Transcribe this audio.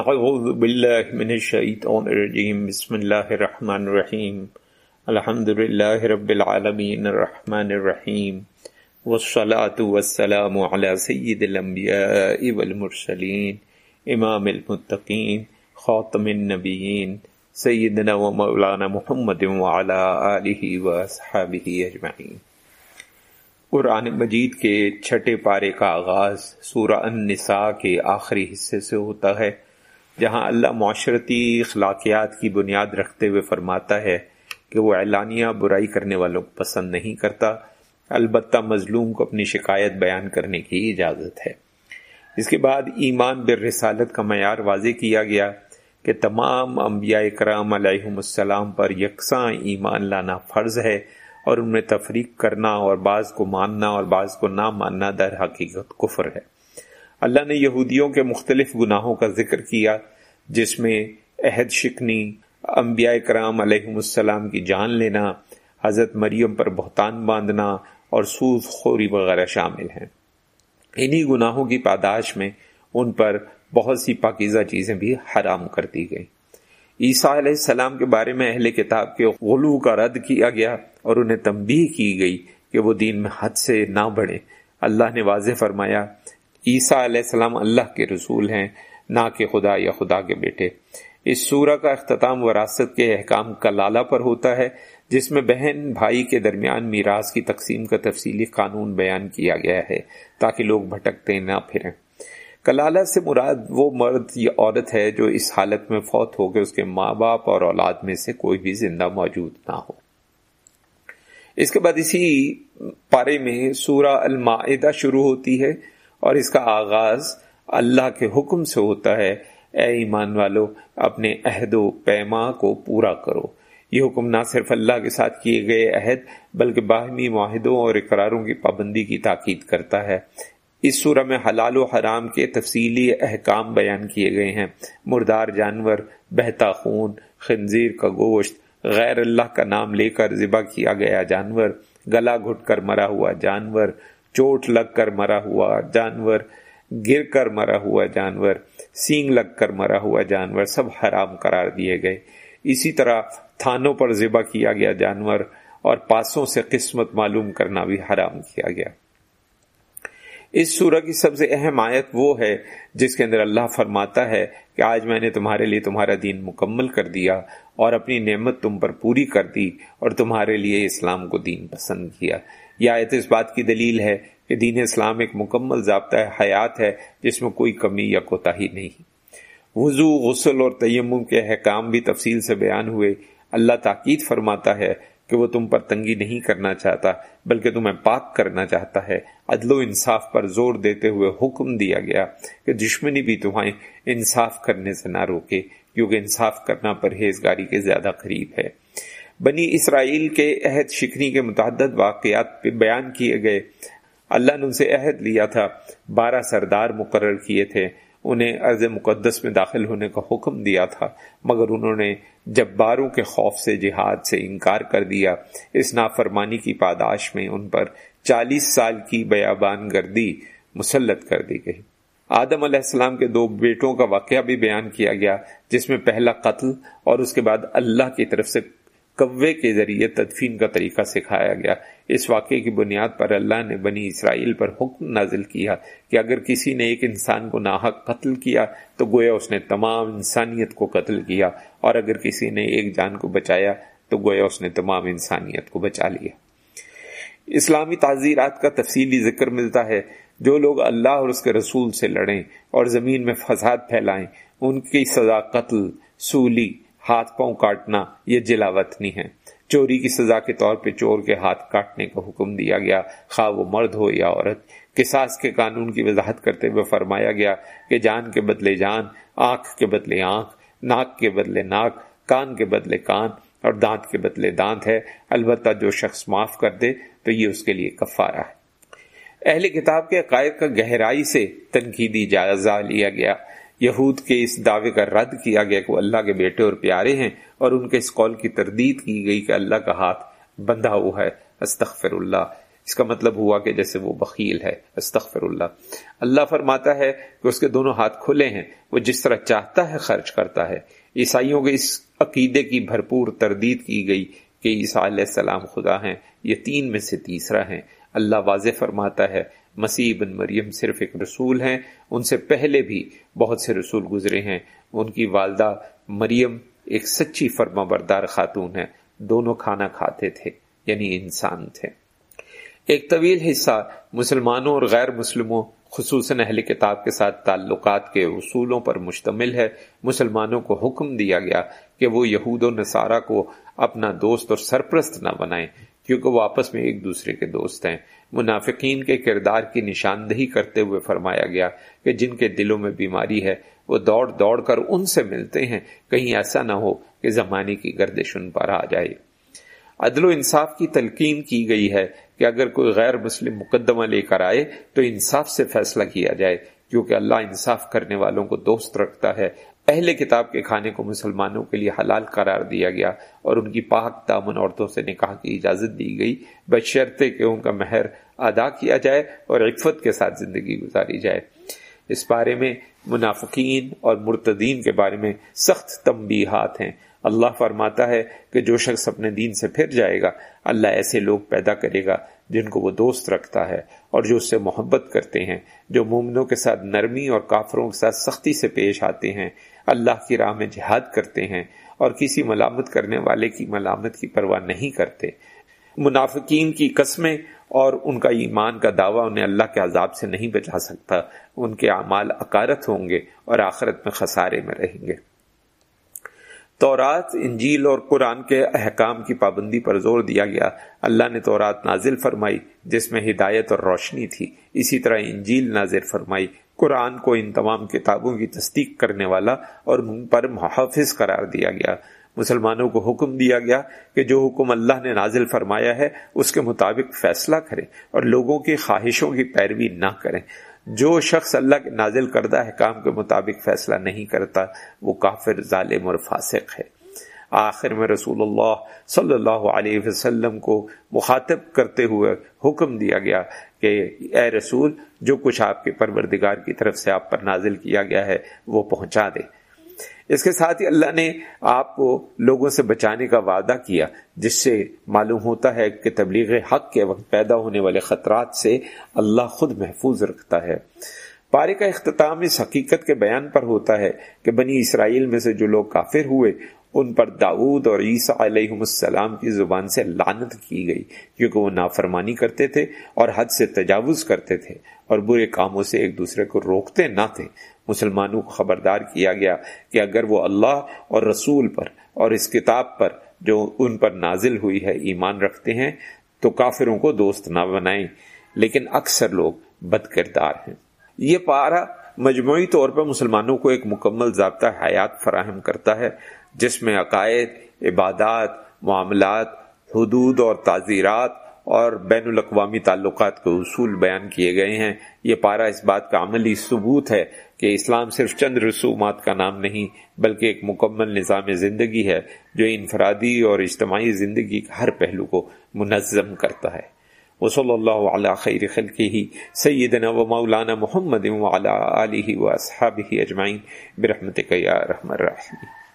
اعوذ باللہ من الشیطان الرجیم بسم اللہ الرحمن الرحیم الحمد للہ رب العالمین الرحمن الرحیم والصلاة والسلام على سید الانبیاء والمرسلین امام المتقین خاتم النبیین سیدنا و مولانا محمد وعلى آلہ و اصحابہ اجمعین قرآن مجید کے چھٹے پارے کا آغاز سورہ النساء کے آخری حصے سے ہوتا ہے۔ جہاں اللہ معاشرتی اخلاقیات کی بنیاد رکھتے ہوئے فرماتا ہے کہ وہ اعلانیہ برائی کرنے والوں کو پسند نہیں کرتا، البتہ مظلوم کو اپنی شکایت بیان کرنے کی اجازت ہے۔ اس کے بعد ایمان بر رسالت کا معیار واضح کیا گیا کہ تمام انبیاء کرام علیہ السلام پر یکساں ایمان لانا فرض ہے اور ان میں تفریق کرنا اور بعض کو ماننا اور بعض کو نہ ماننا در حقیقت کفر ہے۔ اللہ نے یہودیوں کے مختلف گناہوں کا ذکر کیا، جس میں عہد شکنی، انبیاء کرام علیہ السلام کی جان لینا، حضرت مریم پر بہتان باندھنا اور سوز خوری وغیرہ شامل ہیں۔ انہی گناہوں کی پاداش میں ان پر بہت سی پاکیزہ چیزیں بھی حرام کر دی گئیں۔ عیسیٰ علیہ السلام کے بارے میں اہل کتاب کے غلو کا رد کیا گیا اور انہیں تنبیہ کی گئی کہ وہ دین میں حد سے نہ بڑھے اللہ نے واضح فرمایا عیسیٰ علیہ السلام اللہ کے رسول ہیں، نہ کہ خدا یا خدا کے بیٹے۔ اس سورہ کا اختتام وراثت کے احکام کا لالہ پر ہوتا ہے، جس میں بہن بھائی کے درمیان میراث کی تقسیم کا تفصیلی قانون بیان کیا گیا ہے، تاکہ لوگ بھٹکتے نہ پھریں۔ کلالہ سے مراد وہ مرد یا عورت ہے جو اس حالت میں فوت ہو کے اس کے ماں باپ اور اولاد میں سے کوئی بھی زندہ موجود نہ ہو۔ اس کے بعد اسی پارے میں سورہ المائدہ شروع ہوتی ہے۔ اور اس کا آغاز اللہ کے حکم سے ہوتا ہے۔ اے ایمان والو، اپنے عہد و پیما کو پورا کرو۔ یہ حکم نہ صرف اللہ کے ساتھ کیے گئے عہد، بلکہ باہمی معاہدوں اور اقراروں کی پابندی کی تاکید کرتا ہے۔ اس سورہ میں حلال و حرام کے تفصیلی احکام بیان کیے گئے ہیں۔ مردار جانور، بہتا خون، خنزیر کا گوشت، غیر اللہ کا نام لے کر ذبح کیا گیا جانور، گلا گھٹ کر مرا ہوا جانور چوٹ لگ کر مرا ہوا، جانور گر کر مرا ہوا جانور، سینگ لگ کر مرا ہوا جانور سب حرام قرار دیے گئے۔ اسی طرح تھانوں پر ذبح کیا گیا جانور اور پاسوں سے قسمت معلوم کرنا بھی حرام کیا گیا۔ اس سورہ کی سب سے اہم آیت وہ ہے جس کے اندر اللہ فرماتا ہے کہ آج میں نے تمہارے لیے تمہارا دین مکمل کر دیا اور اپنی نعمت تم پر پوری کر دی اور تمہارے لیے اسلام کو دین پسند کیا۔ یہ آیت اس بات کی دلیل ہے کہ دین اسلام ایک مکمل ضابطہ حیات ہے، جس میں کوئی کمی یا کوتا ہی نہیں۔ وضو، غسل اور تیمم کے احکام بھی تفصیل سے بیان ہوئے۔ اللہ تاکید فرماتا ہے کہ وہ تم پر تنگی نہیں کرنا چاہتا، بلکہ تمہیں پاک کرنا چاہتا ہے۔ عدل و انصاف پر زور دیتے ہوئے حکم دیا گیا کہ دشمنی بھی تمہیں انصاف کرنے سے نہ روکے، کیونکہ انصاف کرنا پرہیزگاری کے زیادہ قریب ہے۔ بنی اسرائیل کے عہد شکنی کے متعدد واقعات پہ بیان کیے گئے۔ اللہ نے ان سے عہد لیا تھا۔ بارہ سردار مقرر کیے تھے۔ انہیں عرض مقدس میں داخل ہونے کا حکم دیا تھا۔ مگر انہوں نے جباروں کے خوف سے جہاد سے انکار کر دیا۔ اس نافرمانی کی پاداش میں ان پر چالیس سال کی بیابان گردی مسلط کر دی گئی۔ آدم علیہ السلام کے دو بیٹوں کا واقعہ بھی بیان کیا گیا، جس میں پہلا قتل اور اس کے بعد اللہ کی طرف سے کوے کے ذریعے تدفین کا طریقہ سکھایا گیا۔ اس واقعے کی بنیاد پر اللہ نے بنی اسرائیل پر حکم نازل کیا کہ اگر کسی نے ایک انسان کو ناحق قتل کیا تو گویا اس نے تمام انسانیت کو قتل کیا، اور اگر کسی نے ایک جان کو بچایا تو گویا اس نے تمام انسانیت کو بچا لیا۔ اسلامی تعزیرات کا تفصیلی ذکر ملتا ہے۔ جو لوگ اللہ اور اس کے رسول سے لڑیں اور زمین میں فساد پھیلائیں، ان کی سزا قتل، سولی ہاتھ پاؤں کاٹنا یہ جلاوطنی ہے۔ چوری کی سزا کے طور پہ چور کے ہاتھ کاٹنے کا حکم دیا گیا۔ خواہ وہ مرد ہو یا عورت، قصاص کے قانون کی وضاحت کرتے ہوئے فرمایا گیا کہ جان کے بدلے جان، آنکھ کے بدلے آنکھ، ناک کے بدلے ناک، کان کے بدلے کان اور دانت کے بدلے دانت ہے۔ البتہ جو شخص معاف کر دے تو یہ اس کے لیے کفارہ ہے۔ اہل کتاب کے عقائد کا گہرائی سے تنقیدی جائزہ لیا گیا۔ یہود کے اس دعوے کا رد کیا گیا کہ وہ اللہ کے بیٹے اور پیارے ہیں اور ان کے اس قول کی تردید کی گئی کہ اللہ کا ہاتھ بندھا ہوا ہے، استغفر اللہ۔ اس کا مطلب ہوا کہ جیسے وہ بخیل ہے، استغفر اللہ۔ اللہ فرماتا ہے کہ اس کے دونوں ہاتھ کھلے ہیں، وہ جس طرح چاہتا ہے خرچ کرتا ہے۔ عیسائیوں کے اس عقیدے کی بھرپور تردید کی گئی کہ عیسیٰ علیہ السلام خدا ہیں، یہ تین میں سے تیسرا ہیں۔ اللہ واضح فرماتا ہے مسیح بن مریم صرف ایک رسول ہیں، ان سے پہلے بھی بہت سے رسول گزرے ہیں۔ ان کی والدہ مریم ایک سچی فرما بردار خاتون ہے دونوں کھانا کھاتے تھے یعنی انسان تھے۔ ایک طویل حصہ مسلمانوں اور غیر مسلموں، خصوصاً اہل کتاب کے ساتھ تعلقات کے اصولوں پر مشتمل ہے۔ مسلمانوں کو حکم دیا گیا کہ وہ یہود و نصارہ کو اپنا دوست اور سرپرست نہ بنائیں، کیونکہ وہ آپس میں ایک دوسرے کے دوست ہیں۔ منافقین کے کردار کی نشاندہی کرتے ہوئے فرمایا گیا کہ جن کے دلوں میں بیماری ہے، وہ دوڑ دوڑ کر ان سے ملتے ہیں۔ کہیں ایسا نہ ہو کہ زمانے کی گردش ان پر آ جائے۔ عدل و انصاف کی تلقین کی گئی ہے کہ اگر کوئی غیر مسلم مقدمہ لے کر آئے تو انصاف سے فیصلہ کیا جائے، کیونکہ اللہ انصاف کرنے والوں کو دوست رکھتا ہے اہل کتاب کے کھانے کو مسلمانوں کے لیے حلال قرار دیا گیا اور ان کی پاک دامن عورتوں سے نکاح کی اجازت دی گئی۔ بشرطے کہ ان کا مہر ادا کیا جائے اور عفت کے ساتھ زندگی گزاری جائے۔ اس بارے میں منافقین اور مرتدین کے بارے میں سخت تنبیہات ہیں۔ اللہ فرماتا ہے کہ جو شخص اپنے دین سے پھر جائے گا، اللہ ایسے لوگ پیدا کرے گا جن کو وہ دوست رکھتا ہے اور جو اس سے محبت کرتے ہیں، جو مومنوں کے ساتھ نرمی اور کافروں کے ساتھ سختی سے پیش آتے ہیں۔ اللہ کی راہ میں جہاد کرتے ہیں اور کسی ملامت کرنے والے کی ملامت کی پرواہ نہیں کرتے۔ منافقین کی قسمیں اور ان کا ایمان کا دعویٰ انہیں اللہ کے عذاب سے نہیں بچا سکتا۔ ان کے اعمال اکارت ہوں گے اور آخرت میں خسارے میں رہیں گے۔ تورات، انجیل اور قرآن کے احکام کی پابندی پر زور دیا گیا۔ اللہ نے تورات نازل فرمائی، جس میں ہدایت اور روشنی تھی۔ اسی طرح انجیل نازل فرمائی قرآن کو ان تمام کتابوں کی تصدیق کرنے والا اور پر محافظ قرار دیا گیا۔ مسلمانوں کو حکم دیا گیا کہ جو حکم اللہ نے نازل فرمایا ہے، اس کے مطابق فیصلہ کریں اور لوگوں کی خواہشوں کی پیروی نہ کریں۔ جو شخص اللہ کے نازل کردہ حکام کے مطابق فیصلہ نہیں کرتا، وہ کافر، ظالم اور فاسق ہے۔ آخر میں رسول اللہ صلی اللہ علیہ وسلم کو مخاطب کرتے ہوئے حکم دیا گیا کہ اے رسول جو کچھ آپ کے پروردگار کی طرف سے آپ پر نازل کیا گیا ہے وہ پہنچا دے۔ اس کے ساتھ ہی اللہ نے آپ کو لوگوں سے بچانے کا وعدہ کیا، جس سے معلوم ہوتا ہے کہ تبلیغ حق کے وقت پیدا ہونے والے خطرات سے اللہ خود محفوظ رکھتا ہے۔ پارے کا اختتام اس حقیقت کے بیان پر ہوتا ہے کہ بنی اسرائیل میں سے جو لوگ کافر ہوئے ان پر داود اور عیسیٰ علیہ السلام کی زبان سے لانت کی گئی، کیونکہ وہ نافرمانی کرتے تھے اور حد سے تجاوز کرتے تھے اور برے کاموں سے ایک دوسرے کو روکتے نہ تھے۔ مسلمانوں کو خبردار کیا گیا کہ اگر وہ اللہ اور رسول پر اور اس کتاب پر جو ان پر نازل ہوئی ہے ایمان رکھتے ہیں، تو کافروں کو دوست نہ بنائیں۔ لیکن اکثر لوگ بد کردار ہیں۔ یہ پارا مجموعی طور پر مسلمانوں کو ایک مکمل ضابطہ حیات فراہم کرتا ہے، جس میں عقائد، عبادات، معاملات، حدود اور تعزیرات اور بین الاقوامی تعلقات کے اصول بیان کیے گئے ہیں۔ یہ پارا اس بات کا عملی ثبوت ہے کہ اسلام صرف چند رسومات کا نام نہیں، بلکہ ایک مکمل نظام زندگی ہے جو انفرادی اور اجتماعی زندگی کے ہر پہلو کو منظم کرتا ہے۔ وصلی اللہ علی خیر خلقہ، سیدنا و مولانا محمد وعلی آلہ و اصحابہ اجمعین، برحمتک یا رحم الرحیم۔